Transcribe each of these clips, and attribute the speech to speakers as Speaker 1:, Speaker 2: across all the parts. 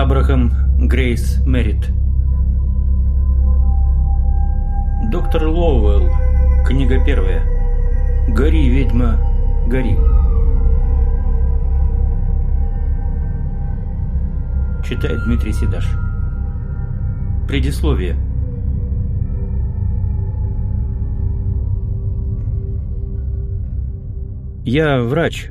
Speaker 1: Абрахам Грейс Мерит. Доктор Лоуэлл Книга первая. Гори, ведьма, гори Читает Дмитрий Седаш Предисловие. Я врач,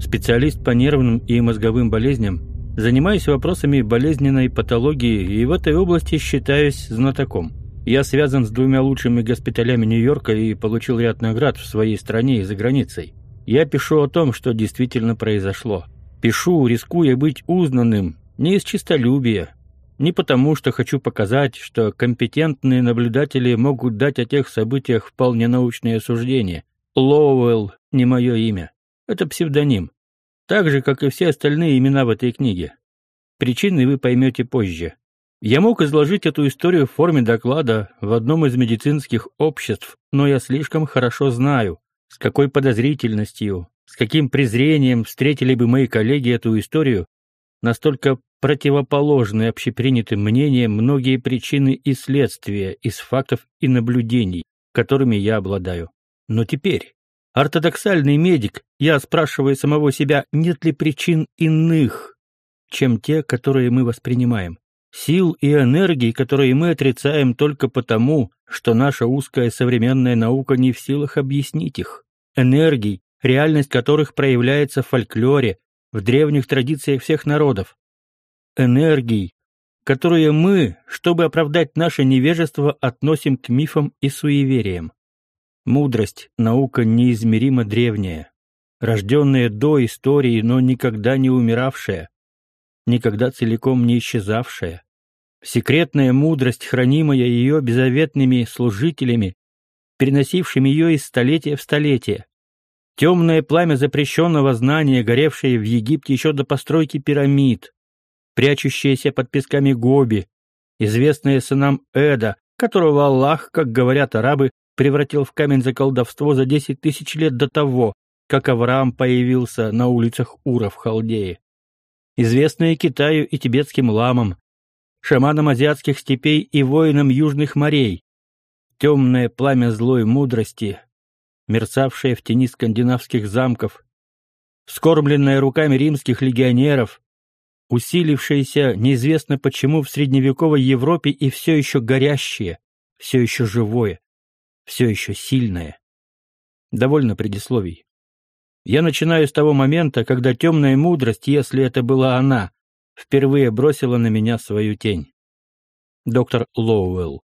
Speaker 1: специалист по нервным и мозговым болезням, занимаюсь вопросами болезненной патологии и в этой области считаюсь знатоком. Я связан с двумя лучшими госпиталями Нью-Йорка и получил ряд наград в своей стране и за границей. Я пишу о том, что действительно произошло. Пишу, рискуя быть узнанным, не из честолюбия, не потому, что хочу показать, что компетентные наблюдатели могут дать о тех событиях вполне научные суждения. Лоуэлл не мое имя. Это псевдоним. Так же, как и все остальные имена в этой книге. Причины вы поймете позже. Я мог изложить эту историю в форме доклада в одном из медицинских обществ, но я слишком хорошо знаю, с какой подозрительностью, с каким презрением встретили бы мои коллеги эту историю, настолько противоположны общепринятым мнениям многие причины и следствия из фактов и наблюдений, которыми я обладаю. Но теперь, ортодоксальный медик, я спрашиваю самого себя, нет ли причин иных, чем те, которые мы воспринимаем. Сил и энергий, которые мы отрицаем только потому, что наша узкая современная наука не в силах объяснить их. Энергий, реальность которых проявляется в фольклоре, в древних традициях всех народов. Энергий, которые мы, чтобы оправдать наше невежество, относим к мифам и суевериям. Мудрость – наука неизмеримо древняя, рожденная до истории, но никогда не умиравшая, никогда целиком не исчезавшая. Секретная мудрость, хранимая ее беззаветными служителями, переносившими ее из столетия в столетие. Темное пламя запрещенного знания, горевшее в Египте еще до постройки пирамид, прячущееся под песками Гоби, известное сынам Эда, которого Аллах, как говорят арабы, превратил в камень за колдовство за десять тысяч лет до того, как Авраам появился на улицах Ура в Халдее. Известные Китаю и тибетским ламам, шаманам азиатских степей и воинам южных морей. Темное пламя злой мудрости, мерцавшее в тени скандинавских замков, вскормленное руками римских легионеров, усилившееся неизвестно почему в средневековой Европе и все еще горящее, все еще живое все еще сильная. Довольно предисловий. Я начинаю с того момента, когда темная мудрость, если это была она, впервые бросила на меня свою тень. Доктор Лоуэлл.